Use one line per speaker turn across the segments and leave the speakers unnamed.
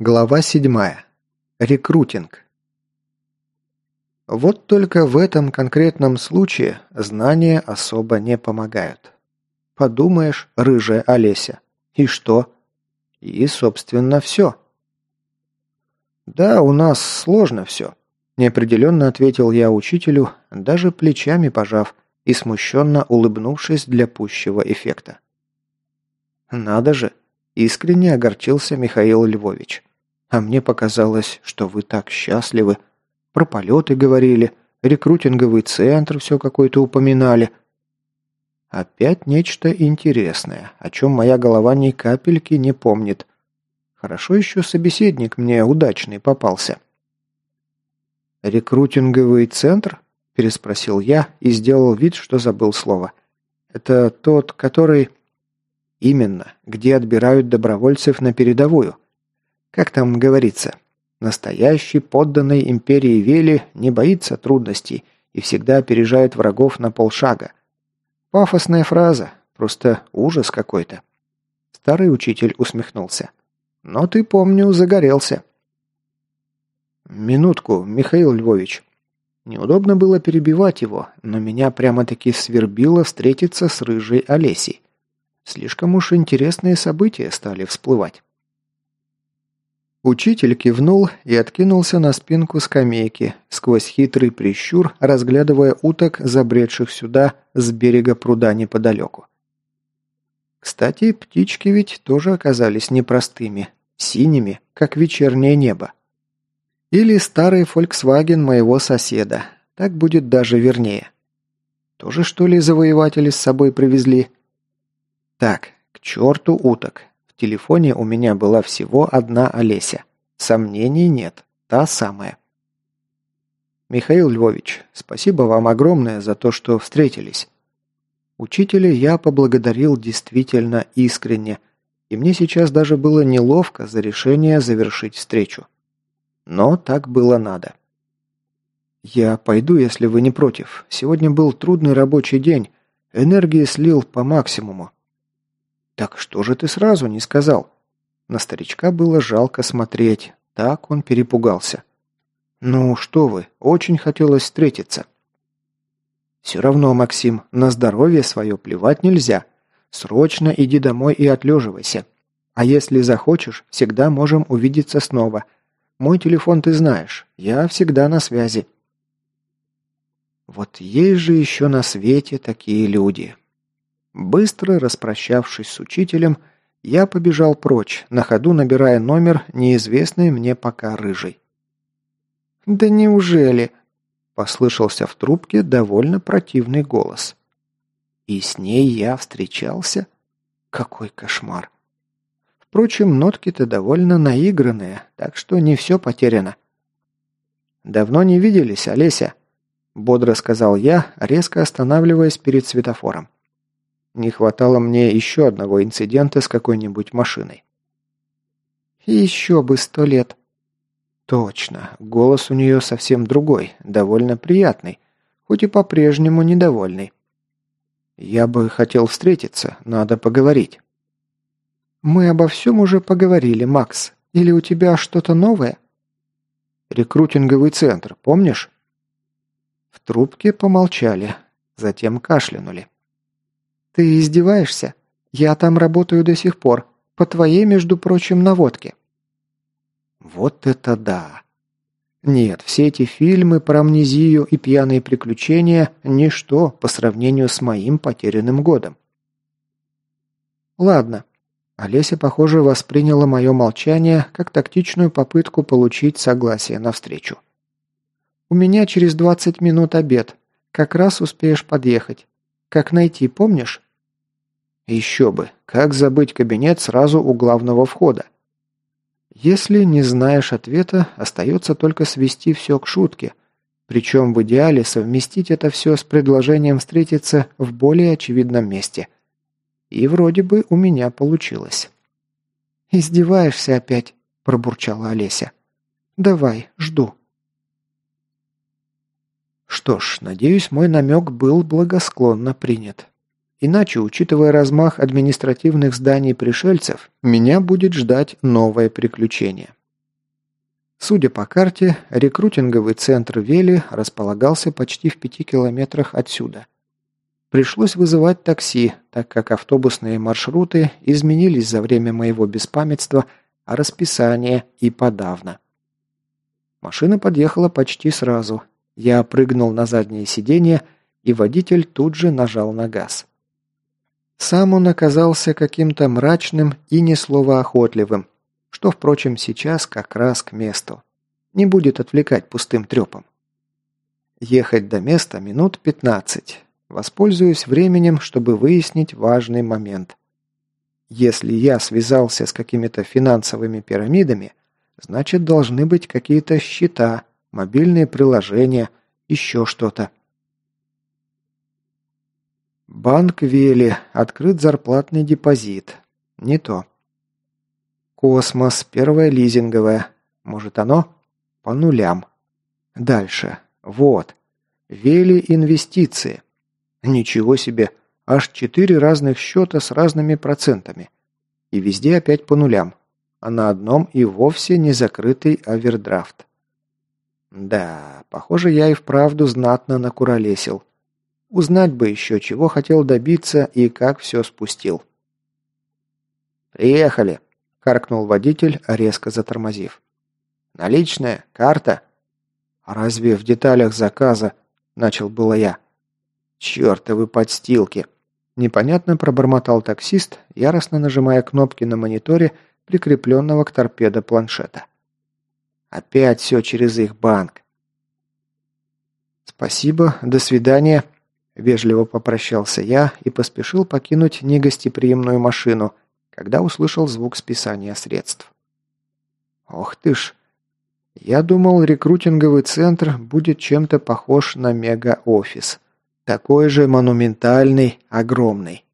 Глава 7. Рекрутинг. Вот только в этом конкретном случае знания особо не помогают. Подумаешь, рыжая Олеся. И что? И, собственно, все. Да, у нас сложно все. Неопределенно ответил я учителю, даже плечами пожав и смущенно улыбнувшись для пущего эффекта. Надо же, Искренне огорчился Михаил Львович. А мне показалось, что вы так счастливы. Про полеты говорили, рекрутинговый центр все какой-то упоминали. Опять нечто интересное, о чем моя голова ни капельки не помнит. Хорошо еще собеседник мне удачный попался. «Рекрутинговый центр?» – переспросил я и сделал вид, что забыл слово. «Это тот, который...» Именно, где отбирают добровольцев на передовую. Как там говорится, настоящий подданный империи Вели не боится трудностей и всегда опережает врагов на полшага. Пафосная фраза, просто ужас какой-то. Старый учитель усмехнулся. Но ты, помню, загорелся. Минутку, Михаил Львович. Неудобно было перебивать его, но меня прямо-таки свербило встретиться с рыжей Олесей. Слишком уж интересные события стали всплывать. Учитель кивнул и откинулся на спинку скамейки, сквозь хитрый прищур, разглядывая уток, забредших сюда с берега пруда неподалеку. Кстати, птички ведь тоже оказались непростыми, синими, как вечернее небо. Или старый Volkswagen моего соседа, так будет даже вернее. Тоже что ли завоеватели с собой привезли – так, к черту уток. В телефоне у меня была всего одна Олеся. Сомнений нет. Та самая. Михаил Львович, спасибо вам огромное за то, что встретились. Учителя я поблагодарил действительно искренне, и мне сейчас даже было неловко за решение завершить встречу. Но так было надо. «Я пойду, если вы не против. Сегодня был трудный рабочий день. Энергии слил по максимуму. «Так что же ты сразу не сказал?» На старичка было жалко смотреть, так он перепугался. «Ну что вы, очень хотелось встретиться». «Все равно, Максим, на здоровье свое плевать нельзя. Срочно иди домой и отлеживайся. А если захочешь, всегда можем увидеться снова. Мой телефон ты знаешь, я всегда на связи». Вот есть же еще на свете такие люди. Быстро распрощавшись с учителем, я побежал прочь, на ходу набирая номер, неизвестный мне пока рыжий. «Да неужели?» – послышался в трубке довольно противный голос. «И с ней я встречался? Какой кошмар!» Впрочем, нотки-то довольно наигранные, так что не все потеряно. «Давно не виделись, Олеся», – бодро сказал я, резко останавливаясь перед светофором. Не хватало мне еще одного инцидента с какой-нибудь машиной. еще бы сто лет. Точно, голос у нее совсем другой, довольно приятный, хоть и по-прежнему недовольный. Я бы хотел встретиться, надо поговорить. Мы обо всем уже поговорили, Макс. Или у тебя что-то новое? Рекрутинговый центр, помнишь? В трубке помолчали, затем кашлянули. «Ты издеваешься? Я там работаю до сих пор. По твоей, между прочим, наводке». «Вот это да!» Нет, все эти фильмы про амнезию и пьяные приключения – ничто по сравнению с моим потерянным годом. Ладно. Олеся, похоже, восприняла мое молчание как тактичную попытку получить согласие на встречу. У меня через 20 минут обед. Как раз успеешь подъехать. Как найти, помнишь? Еще бы, как забыть кабинет сразу у главного входа? Если не знаешь ответа, остается только свести все к шутке. Причем в идеале совместить это все с предложением встретиться в более очевидном месте. И вроде бы у меня получилось. «Издеваешься опять?» – пробурчала Олеся. «Давай, жду». Что ж, надеюсь, мой намек был благосклонно принят. Иначе, учитывая размах административных зданий пришельцев, меня будет ждать новое приключение. Судя по карте, рекрутинговый центр Вели располагался почти в пяти километрах отсюда. Пришлось вызывать такси, так как автобусные маршруты изменились за время моего беспамятства, а расписание и подавно. Машина подъехала почти сразу. Я прыгнул на заднее сиденье, и водитель тут же нажал на газ. Сам он оказался каким-то мрачным и несловоохотливым, что, впрочем, сейчас как раз к месту. Не будет отвлекать пустым трепом. Ехать до места минут пятнадцать. Воспользуюсь временем, чтобы выяснить важный момент. Если я связался с какими-то финансовыми пирамидами, значит должны быть какие-то счета, мобильные приложения, еще что-то. Банк Вели. Открыт зарплатный депозит. Не то. Космос. Первая лизинговая. Может оно? По нулям. Дальше. Вот. Вели инвестиции. Ничего себе. Аж четыре разных счета с разными процентами. И везде опять по нулям. А на одном и вовсе не закрытый овердрафт. Да, похоже, я и вправду знатно накуролесил. Узнать бы еще, чего хотел добиться и как все спустил. «Приехали!» – каркнул водитель, резко затормозив. «Наличная? Карта?» «А разве в деталях заказа?» – начал было я. «Чертовы подстилки!» Непонятно пробормотал таксист, яростно нажимая кнопки на мониторе, прикрепленного к торпедо планшета. «Опять все через их банк!» «Спасибо, до свидания», Вежливо попрощался я и поспешил покинуть негостеприимную машину, когда услышал звук списания средств. Ох ты ж! Я думал, рекрутинговый центр будет чем-то похож на мега-офис. Такой же монументальный, огромный.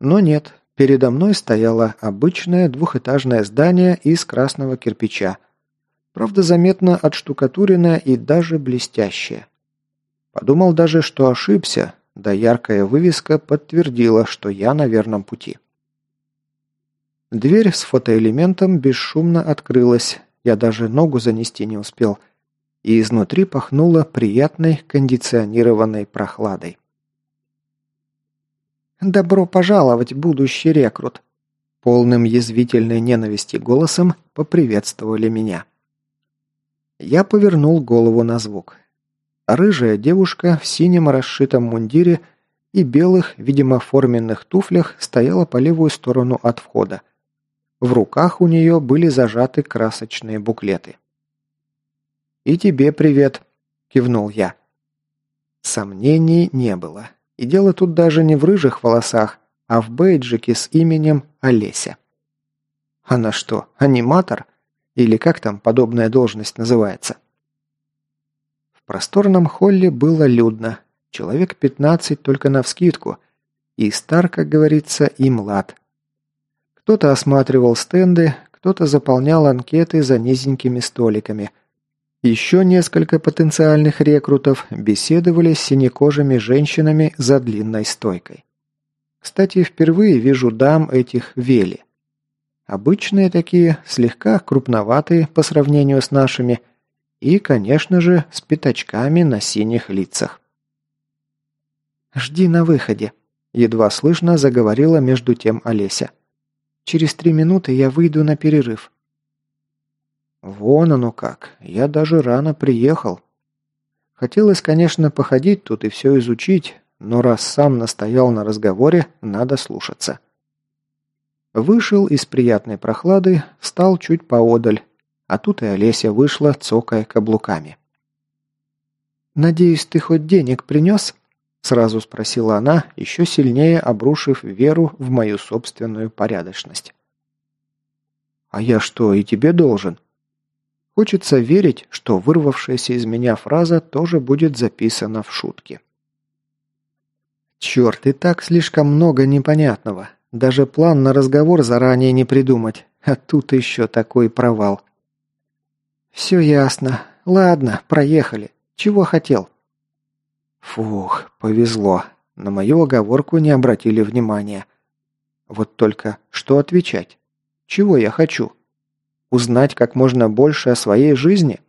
Но нет, передо мной стояло обычное двухэтажное здание из красного кирпича. Правда, заметно отштукатуренное и даже блестящее. Подумал даже, что ошибся, да яркая вывеска подтвердила, что я на верном пути. Дверь с фотоэлементом бесшумно открылась, я даже ногу занести не успел, и изнутри пахнуло приятной кондиционированной прохладой. «Добро пожаловать, будущий рекрут!» Полным язвительной ненависти голосом поприветствовали меня. Я повернул голову на звук. Рыжая девушка в синем расшитом мундире и белых, видимо, форменных туфлях стояла по левую сторону от входа. В руках у нее были зажаты красочные буклеты. «И тебе привет», – кивнул я. Сомнений не было. И дело тут даже не в рыжих волосах, а в бейджике с именем Олеся. Она что, аниматор? Или как там подобная должность называется? Просторном холле было людно. Человек 15 только навскидку. И стар, как говорится, и млад. Кто-то осматривал стенды, кто-то заполнял анкеты за низенькими столиками. Еще несколько потенциальных рекрутов беседовали с синекожими женщинами за длинной стойкой. Кстати, впервые вижу дам этих вели. Обычные такие, слегка крупноватые по сравнению с нашими – и, конечно же, с пятачками на синих лицах. «Жди на выходе», – едва слышно заговорила между тем Олеся. «Через три минуты я выйду на перерыв». «Вон оно как. Я даже рано приехал. Хотелось, конечно, походить тут и все изучить, но раз сам настоял на разговоре, надо слушаться». Вышел из приятной прохлады, встал чуть поодаль, а тут и Олеся вышла, цокая каблуками. «Надеюсь, ты хоть денег принес?» Сразу спросила она, еще сильнее обрушив веру в мою собственную порядочность. «А я что, и тебе должен?» Хочется верить, что вырвавшаяся из меня фраза тоже будет записана в шутке. Черт, и так слишком много непонятного. Даже план на разговор заранее не придумать. А тут еще такой провал. «Все ясно. Ладно, проехали. Чего хотел?» Фух, повезло. На мою оговорку не обратили внимания. Вот только что отвечать? Чего я хочу? Узнать как можно больше о своей жизни?